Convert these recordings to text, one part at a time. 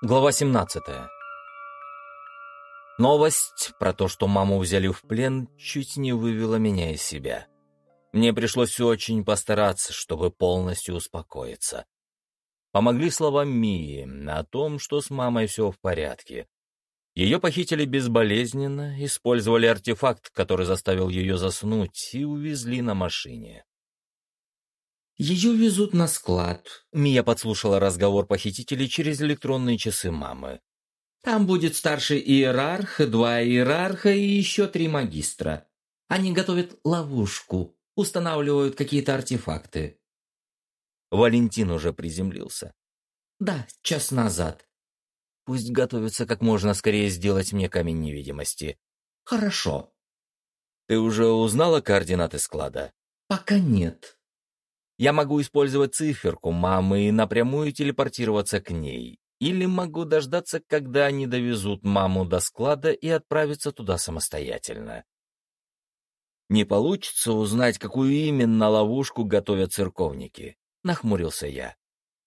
Глава 17. Новость про то, что маму взяли в плен, чуть не вывела меня из себя. Мне пришлось очень постараться, чтобы полностью успокоиться. Помогли слова Мии о том, что с мамой все в порядке. Ее похитили безболезненно, использовали артефакт, который заставил ее заснуть, и увезли на машине. «Ее везут на склад», — Мия подслушала разговор похитителей через электронные часы мамы. «Там будет старший иерарх, два иерарха и еще три магистра. Они готовят ловушку, устанавливают какие-то артефакты». Валентин уже приземлился. «Да, час назад». «Пусть готовится как можно скорее сделать мне камень невидимости». «Хорошо». «Ты уже узнала координаты склада?» «Пока нет», я могу использовать циферку мамы и напрямую телепортироваться к ней. Или могу дождаться, когда они довезут маму до склада и отправиться туда самостоятельно. Не получится узнать, какую именно ловушку готовят церковники. Нахмурился я.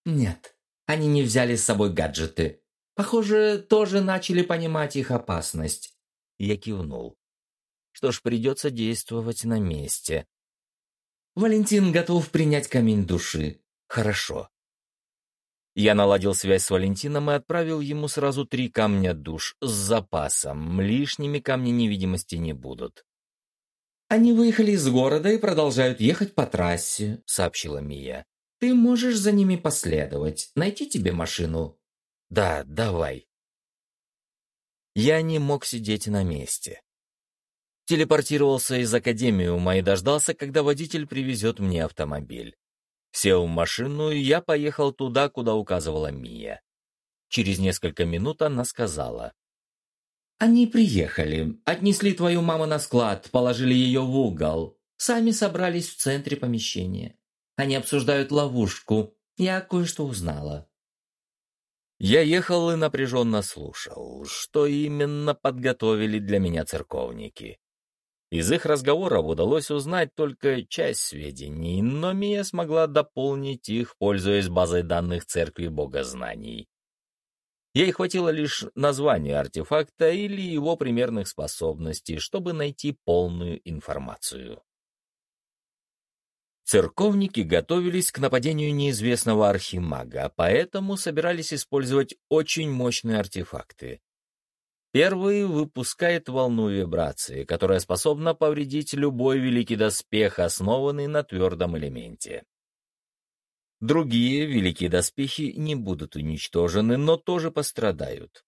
Нет, они не взяли с собой гаджеты. Похоже, тоже начали понимать их опасность. Я кивнул. Что ж, придется действовать на месте. Валентин готов принять камень души. Хорошо. Я наладил связь с Валентином и отправил ему сразу три камня душ с запасом. Лишними камни невидимости не будут. «Они выехали из города и продолжают ехать по трассе», — сообщила Мия. «Ты можешь за ними последовать, найти тебе машину». «Да, давай». Я не мог сидеть на месте. Телепортировался из академиума и дождался, когда водитель привезет мне автомобиль. Сел в машину, и я поехал туда, куда указывала Мия. Через несколько минут она сказала. «Они приехали, отнесли твою маму на склад, положили ее в угол. Сами собрались в центре помещения. Они обсуждают ловушку. Я кое-что узнала». Я ехал и напряженно слушал, что именно подготовили для меня церковники. Из их разговоров удалось узнать только часть сведений, но Мия смогла дополнить их, пользуясь базой данных Церкви Богознаний. Ей хватило лишь названия артефакта или его примерных способностей, чтобы найти полную информацию. Церковники готовились к нападению неизвестного архимага, поэтому собирались использовать очень мощные артефакты. Первый выпускает волну вибрации, которая способна повредить любой великий доспех, основанный на твердом элементе. Другие великие доспехи не будут уничтожены, но тоже пострадают.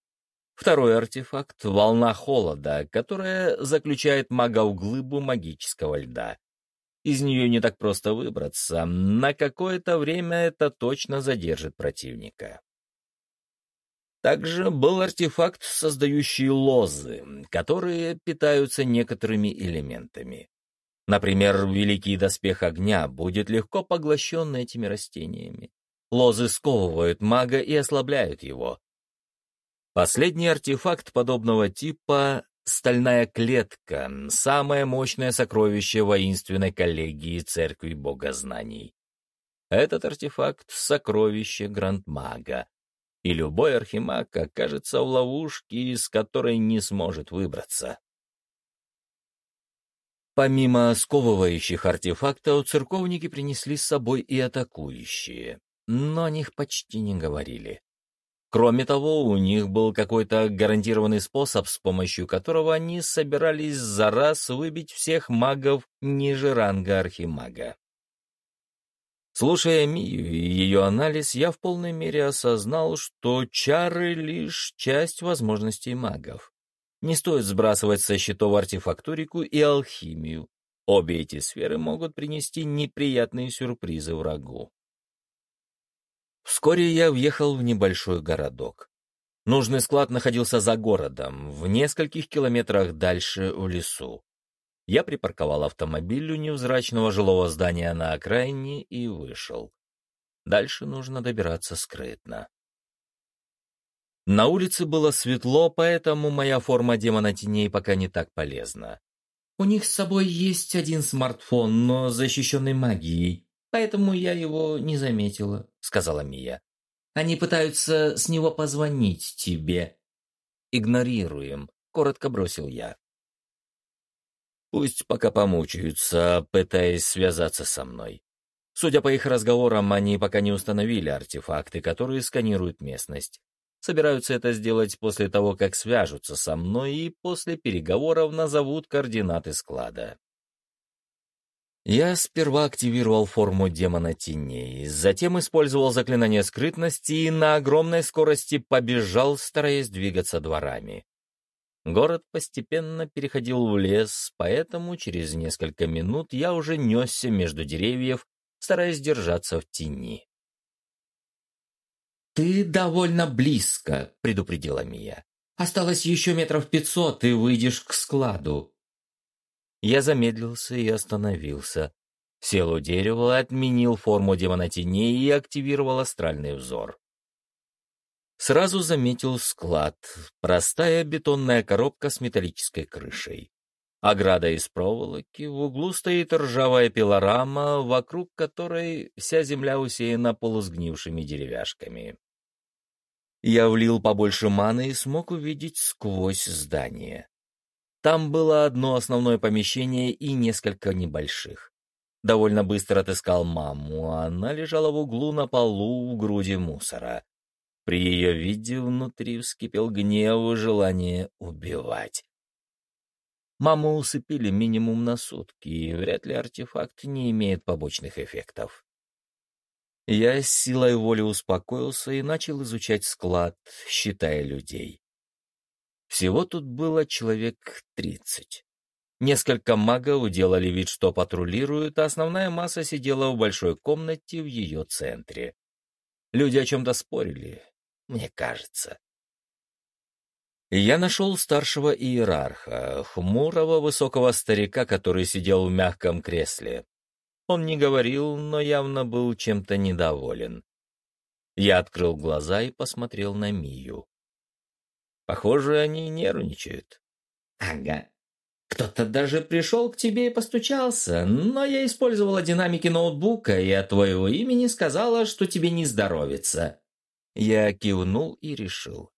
Второй артефакт — волна холода, которая заключает мага в глыбу магического льда. Из нее не так просто выбраться, на какое-то время это точно задержит противника. Также был артефакт, создающий лозы, которые питаются некоторыми элементами. Например, великий доспех огня будет легко поглощен этими растениями. Лозы сковывают мага и ослабляют его. Последний артефакт подобного типа — стальная клетка, самое мощное сокровище воинственной коллегии Церкви Богознаний. Этот артефакт — сокровище Грандмага, и любой архимаг окажется в ловушке, из которой не сможет выбраться. Помимо сковывающих артефактов, церковники принесли с собой и атакующие, но о них почти не говорили. Кроме того, у них был какой-то гарантированный способ, с помощью которого они собирались за раз выбить всех магов ниже ранга архимага. Слушая Мию и ее анализ, я в полной мере осознал, что чары — лишь часть возможностей магов. Не стоит сбрасывать со счетов артефакторику и алхимию. Обе эти сферы могут принести неприятные сюрпризы врагу. Вскоре я въехал в небольшой городок. Нужный склад находился за городом, в нескольких километрах дальше в лесу. Я припарковал автомобиль у невзрачного жилого здания на окраине и вышел. Дальше нужно добираться скрытно. На улице было светло, поэтому моя форма демона теней пока не так полезна. «У них с собой есть один смартфон, но защищенный магией, поэтому я его не заметила», — сказала Мия. Они пытаются с него позвонить тебе». «Игнорируем», — коротко бросил я. Пусть пока помучаются, пытаясь связаться со мной. Судя по их разговорам, они пока не установили артефакты, которые сканируют местность. Собираются это сделать после того, как свяжутся со мной и после переговоров назовут координаты склада. Я сперва активировал форму демона теней, затем использовал заклинание скрытности и на огромной скорости побежал, стараясь двигаться дворами. Город постепенно переходил в лес, поэтому через несколько минут я уже несся между деревьев, стараясь держаться в тени. «Ты довольно близко», — предупредила Мия. «Осталось еще метров пятьсот, и выйдешь к складу». Я замедлился и остановился. Сел у дерева, отменил форму демона теней и активировал астральный взор. Сразу заметил склад. Простая бетонная коробка с металлической крышей. Ограда из проволоки, в углу стоит ржавая пилорама, вокруг которой вся земля усеяна полусгнившими деревяшками. Я влил побольше маны и смог увидеть сквозь здание. Там было одно основное помещение и несколько небольших. Довольно быстро отыскал маму, она лежала в углу на полу в груди мусора. При ее виде внутри вскипел гнев и желание убивать. Маму усыпили минимум на сутки, и вряд ли артефакт не имеет побочных эффектов. Я с силой воли успокоился и начал изучать склад, считая людей. Всего тут было человек тридцать. Несколько магов делали вид, что патрулируют, а основная масса сидела в большой комнате в ее центре. Люди о чем-то спорили, мне кажется. Я нашел старшего иерарха, хмурого высокого старика, который сидел в мягком кресле. Он не говорил, но явно был чем-то недоволен. Я открыл глаза и посмотрел на Мию. Похоже, они нервничают. Ага. Кто-то даже пришел к тебе и постучался, но я использовала динамики ноутбука и от твоего имени сказала, что тебе не здоровится. Я кивнул и решил.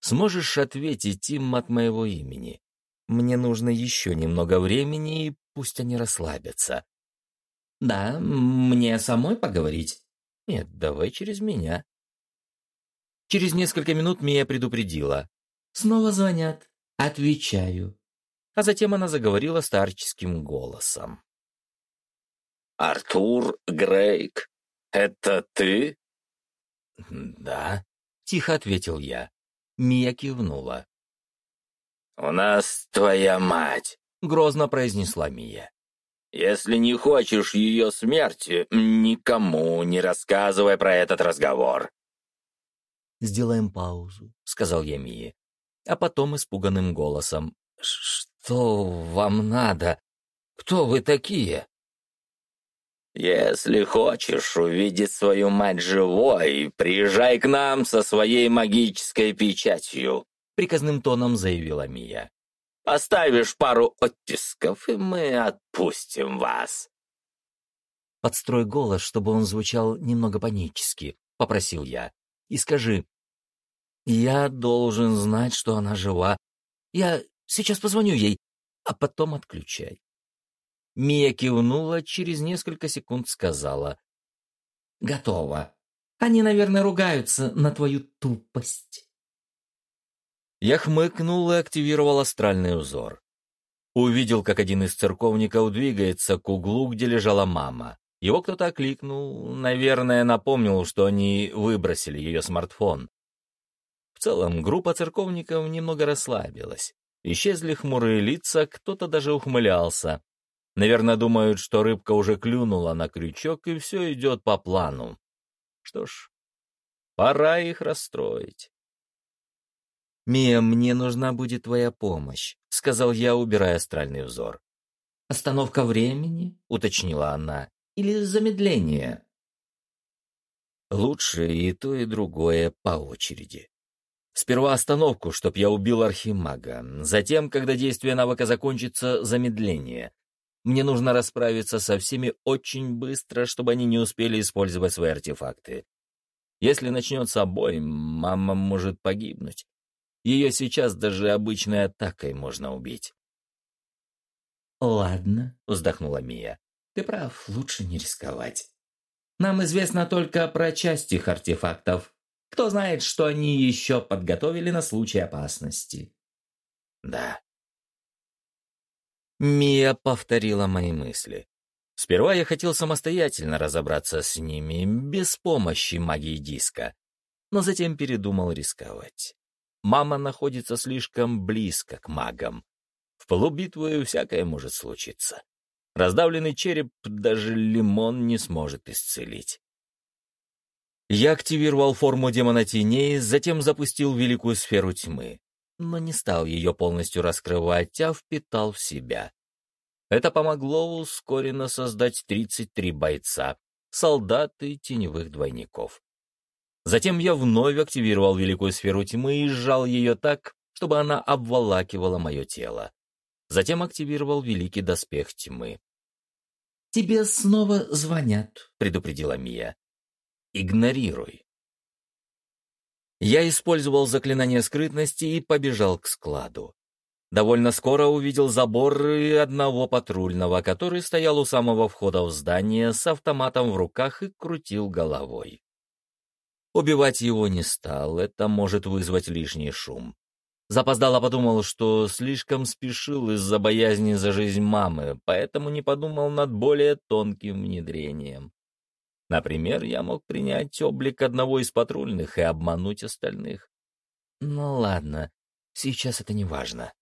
Сможешь ответить им от моего имени? Мне нужно еще немного времени, и пусть они расслабятся. Да, мне самой поговорить? Нет, давай через меня. Через несколько минут Мия предупредила. Снова звонят. Отвечаю. А затем она заговорила старческим голосом. «Артур Грейк, это ты?» «Да», — тихо ответил я. Мия кивнула. «У нас твоя мать», — грозно произнесла Мия. «Если не хочешь ее смерти, никому не рассказывай про этот разговор». «Сделаем паузу», — сказал я Мие, а потом испуганным голосом. «Что вам надо? Кто вы такие?» «Если хочешь увидеть свою мать живой, приезжай к нам со своей магической печатью», — приказным тоном заявила Мия. «Поставишь пару оттисков, и мы отпустим вас». «Подстрой голос, чтобы он звучал немного панически», — попросил я. «И скажи, я должен знать, что она жива. Я сейчас позвоню ей, а потом отключай». Мия кивнула, через несколько секунд сказала. «Готово. Они, наверное, ругаются на твою тупость». Я хмыкнул и активировал астральный узор. Увидел, как один из церковников двигается к углу, где лежала мама. Его кто-то окликнул, наверное, напомнил, что они выбросили ее смартфон. В целом, группа церковников немного расслабилась. Исчезли хмурые лица, кто-то даже ухмылялся. Наверное, думают, что рыбка уже клюнула на крючок, и все идет по плану. Что ж, пора их расстроить. «Мия, мне нужна будет твоя помощь», — сказал я, убирая астральный взор. «Остановка времени?» — уточнила она. «Или замедление?» «Лучше и то, и другое по очереди. Сперва остановку, чтоб я убил архимага. Затем, когда действие навыка закончится, замедление. Мне нужно расправиться со всеми очень быстро, чтобы они не успели использовать свои артефакты. Если начнется бой, мама может погибнуть. Ее сейчас даже обычной атакой можно убить. «Ладно», — вздохнула Мия. «Ты прав, лучше не рисковать. Нам известно только про часть их артефактов. Кто знает, что они еще подготовили на случай опасности». «Да». Мия повторила мои мысли. Сперва я хотел самостоятельно разобраться с ними, без помощи магии диска, но затем передумал рисковать. Мама находится слишком близко к магам. В полубитвы всякое может случиться. Раздавленный череп даже лимон не сможет исцелить. Я активировал форму демона теней, затем запустил великую сферу тьмы, но не стал ее полностью раскрывать, а впитал в себя. Это помогло ускоренно создать 33 бойца, солдат и теневых двойников. Затем я вновь активировал великую сферу тьмы и сжал ее так, чтобы она обволакивала мое тело. Затем активировал великий доспех тьмы. «Тебе снова звонят», — предупредила Мия. «Игнорируй». Я использовал заклинание скрытности и побежал к складу. Довольно скоро увидел забор и одного патрульного, который стоял у самого входа в здание с автоматом в руках и крутил головой. Убивать его не стал, это может вызвать лишний шум. Запоздало подумал, что слишком спешил из-за боязни за жизнь мамы, поэтому не подумал над более тонким внедрением. Например, я мог принять облик одного из патрульных и обмануть остальных. Ну ладно, сейчас это не важно.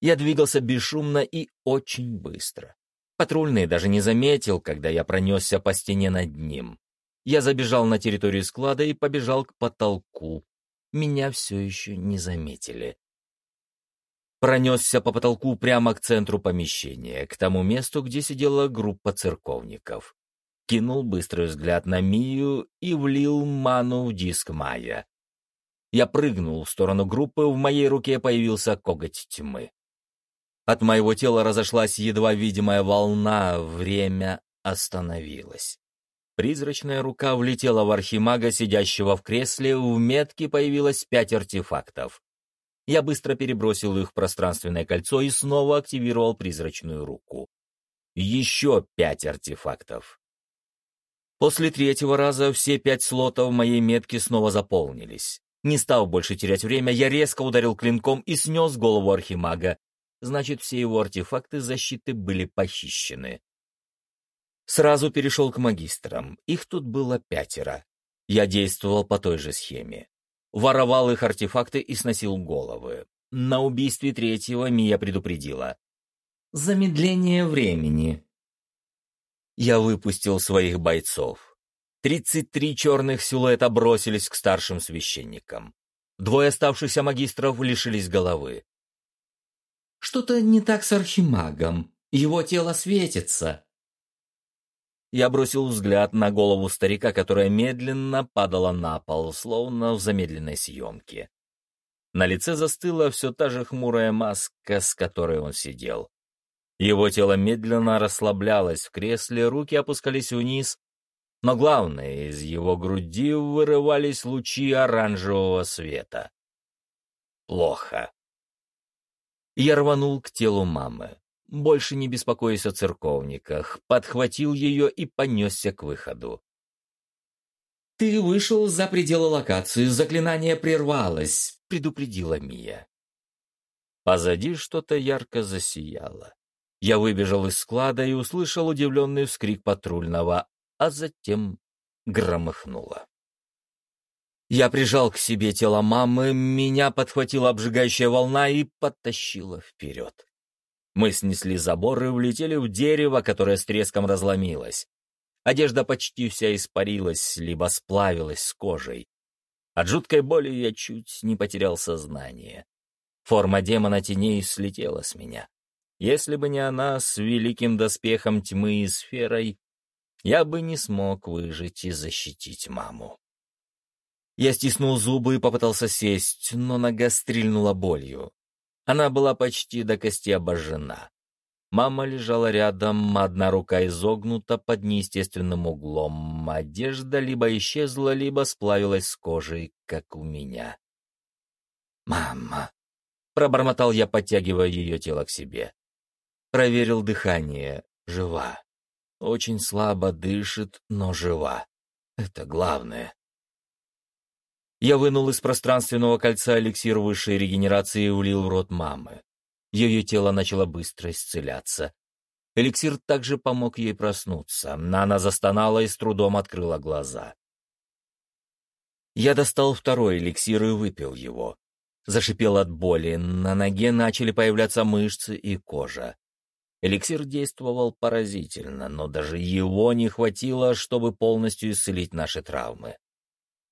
Я двигался бесшумно и очень быстро. Патрульный даже не заметил, когда я пронесся по стене над ним. Я забежал на территорию склада и побежал к потолку. Меня все еще не заметили. Пронесся по потолку прямо к центру помещения, к тому месту, где сидела группа церковников. Кинул быстрый взгляд на Мию и влил ману в диск Майя. Я прыгнул в сторону группы, в моей руке появился коготь тьмы. От моего тела разошлась едва видимая волна, время остановилось. Призрачная рука влетела в архимага, сидящего в кресле, в метке появилось пять артефактов. Я быстро перебросил их в пространственное кольцо и снова активировал призрачную руку. Еще пять артефактов. После третьего раза все пять слотов моей метки снова заполнились. Не став больше терять время, я резко ударил клинком и снес голову архимага, значит, все его артефакты защиты были похищены. Сразу перешел к магистрам, их тут было пятеро. Я действовал по той же схеме. Воровал их артефакты и сносил головы. На убийстве третьего Мия предупредила. «Замедление времени». Я выпустил своих бойцов. Тридцать три черных силуэта бросились к старшим священникам. Двое оставшихся магистров лишились головы. Что-то не так с архимагом. Его тело светится. Я бросил взгляд на голову старика, которая медленно падала на пол, словно в замедленной съемке. На лице застыла все та же хмурая маска, с которой он сидел. Его тело медленно расслаблялось в кресле, руки опускались вниз, но главное, из его груди вырывались лучи оранжевого света. Плохо. Я рванул к телу мамы. Больше не беспокоясь о церковниках, подхватил ее и понесся к выходу. «Ты вышел за пределы локации, заклинание прервалось», — предупредила Мия. Позади что-то ярко засияло. Я выбежал из склада и услышал удивленный вскрик патрульного, а затем громыхнуло. Я прижал к себе тело мамы, меня подхватила обжигающая волна и подтащила вперед. Мы снесли забор и влетели в дерево, которое с треском разломилось. Одежда почти вся испарилась, либо сплавилась с кожей. От жуткой боли я чуть не потерял сознание. Форма демона теней слетела с меня. Если бы не она с великим доспехом тьмы и сферой, я бы не смог выжить и защитить маму. Я стиснул зубы и попытался сесть, но нога стрельнула болью. Она была почти до кости обожжена. Мама лежала рядом, одна рука изогнута под неестественным углом. Одежда либо исчезла, либо сплавилась с кожей, как у меня. «Мама!» — пробормотал я, подтягивая ее тело к себе. Проверил дыхание. Жива. Очень слабо дышит, но жива. Это главное. Я вынул из пространственного кольца эликсир высшей регенерации и улил в рот мамы. Ее тело начало быстро исцеляться. Эликсир также помог ей проснуться. Она застонала и с трудом открыла глаза. Я достал второй эликсир и выпил его. Зашипел от боли, на ноге начали появляться мышцы и кожа. Эликсир действовал поразительно, но даже его не хватило, чтобы полностью исцелить наши травмы.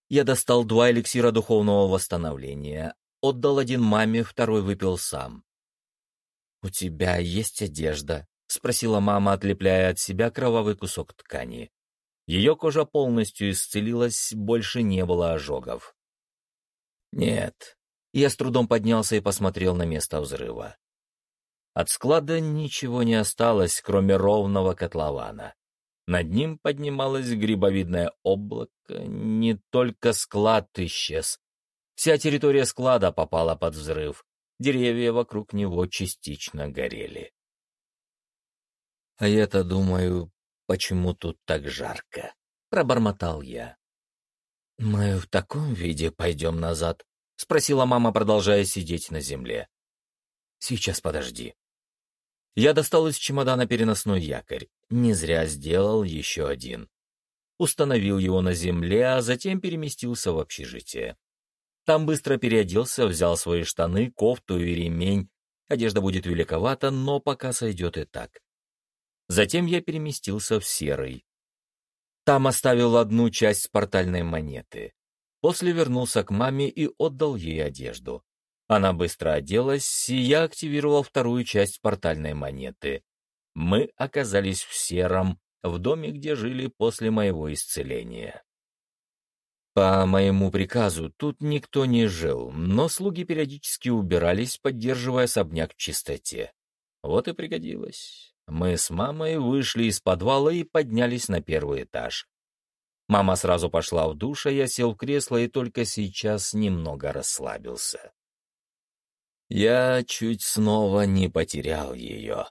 Я достал два эликсира духовного восстановления, отдал один маме, второй выпил сам. «У тебя есть одежда?» — спросила мама, отлепляя от себя кровавый кусок ткани. Ее кожа полностью исцелилась, больше не было ожогов. «Нет». Я с трудом поднялся и посмотрел на место взрыва. От склада ничего не осталось, кроме ровного котлована. Над ним поднималось грибовидное облако, не только склад исчез. Вся территория склада попала под взрыв деревья вокруг него частично горели. «А я-то думаю, почему тут так жарко?» — пробормотал я. «Мы в таком виде пойдем назад?» — спросила мама, продолжая сидеть на земле. «Сейчас подожди». Я достал из чемодана переносной якорь. Не зря сделал еще один. Установил его на земле, а затем переместился в общежитие. Там быстро переоделся, взял свои штаны, кофту и ремень. Одежда будет великовата, но пока сойдет и так. Затем я переместился в серый. Там оставил одну часть портальной монеты. После вернулся к маме и отдал ей одежду. Она быстро оделась, и я активировал вторую часть портальной монеты. Мы оказались в сером, в доме, где жили после моего исцеления. По моему приказу тут никто не жил, но слуги периодически убирались, поддерживая особняк в чистоте. Вот и пригодилось. Мы с мамой вышли из подвала и поднялись на первый этаж. Мама сразу пошла в душ, а я сел в кресло и только сейчас немного расслабился. Я чуть снова не потерял ее.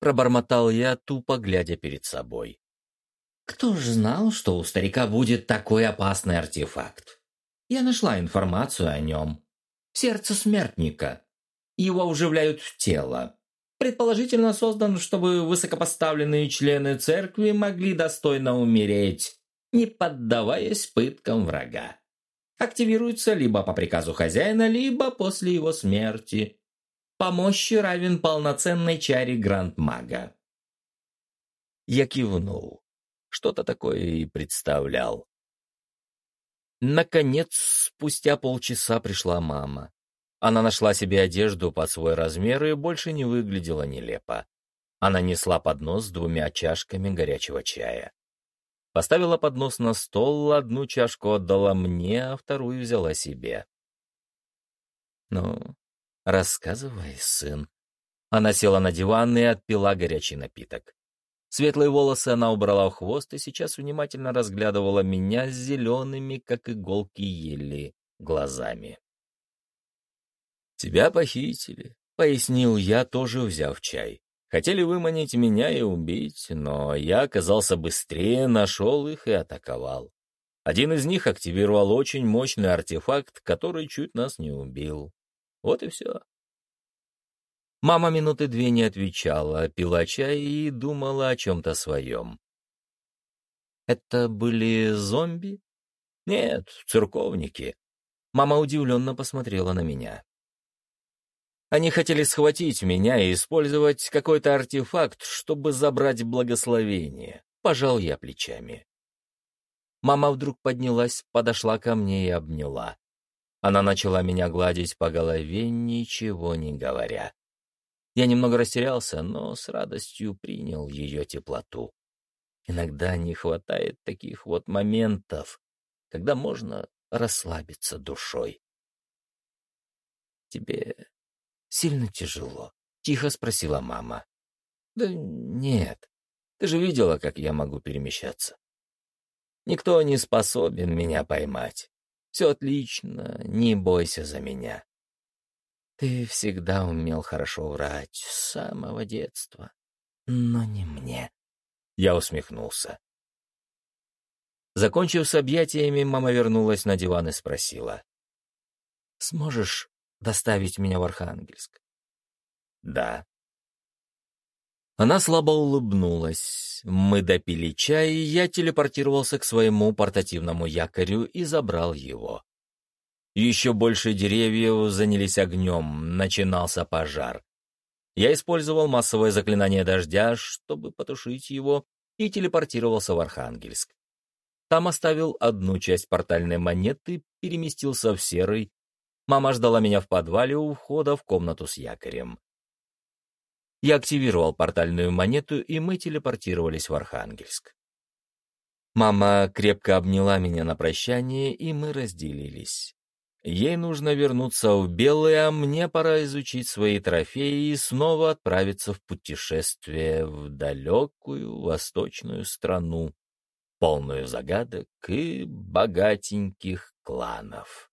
Пробормотал я, тупо глядя перед собой. Кто ж знал, что у старика будет такой опасный артефакт? Я нашла информацию о нем. Сердце смертника. Его уживляют в тело. Предположительно создан, чтобы высокопоставленные члены церкви могли достойно умереть, не поддаваясь пыткам врага. Активируется либо по приказу хозяина, либо после его смерти. По мощи равен полноценной чаре Гранд-мага. Я кивнул что-то такое и представлял. Наконец, спустя полчаса пришла мама. Она нашла себе одежду под свой размер и больше не выглядела нелепо. Она несла поднос с двумя чашками горячего чая. Поставила поднос на стол, одну чашку отдала мне, а вторую взяла себе. «Ну, рассказывай, сын». Она села на диван и отпила горячий напиток. Светлые волосы она убрала в хвост и сейчас внимательно разглядывала меня с зелеными, как иголки ели, глазами. «Тебя похитили», — пояснил я, тоже взяв чай. Хотели выманить меня и убить, но я оказался быстрее, нашел их и атаковал. Один из них активировал очень мощный артефакт, который чуть нас не убил. Вот и все. Мама минуты две не отвечала, пила чай и думала о чем-то своем. «Это были зомби?» «Нет, церковники». Мама удивленно посмотрела на меня. Они хотели схватить меня и использовать какой-то артефакт, чтобы забрать благословение. Пожал я плечами. Мама вдруг поднялась, подошла ко мне и обняла. Она начала меня гладить по голове, ничего не говоря. Я немного растерялся, но с радостью принял ее теплоту. Иногда не хватает таких вот моментов, когда можно расслабиться душой. «Тебе сильно тяжело?» — тихо спросила мама. Да нет. Ты же видела, как я могу перемещаться. Никто не способен меня поймать. Все отлично, не бойся за меня. Ты всегда умел хорошо врать с самого детства, но не мне. Я усмехнулся. Закончив с объятиями, мама вернулась на диван и спросила. «Сможешь доставить меня в Архангельск?» «Да». Она слабо улыбнулась. Мы допили чай, и я телепортировался к своему портативному якорю и забрал его. Еще больше деревьев занялись огнем, начинался пожар. Я использовал массовое заклинание дождя, чтобы потушить его, и телепортировался в Архангельск. Там оставил одну часть портальной монеты, переместился в серый. Мама ждала меня в подвале у входа в комнату с якорем. Я активировал портальную монету, и мы телепортировались в Архангельск. Мама крепко обняла меня на прощание, и мы разделились. Ей нужно вернуться в Белый, а мне пора изучить свои трофеи и снова отправиться в путешествие в далекую восточную страну, полную загадок и богатеньких кланов.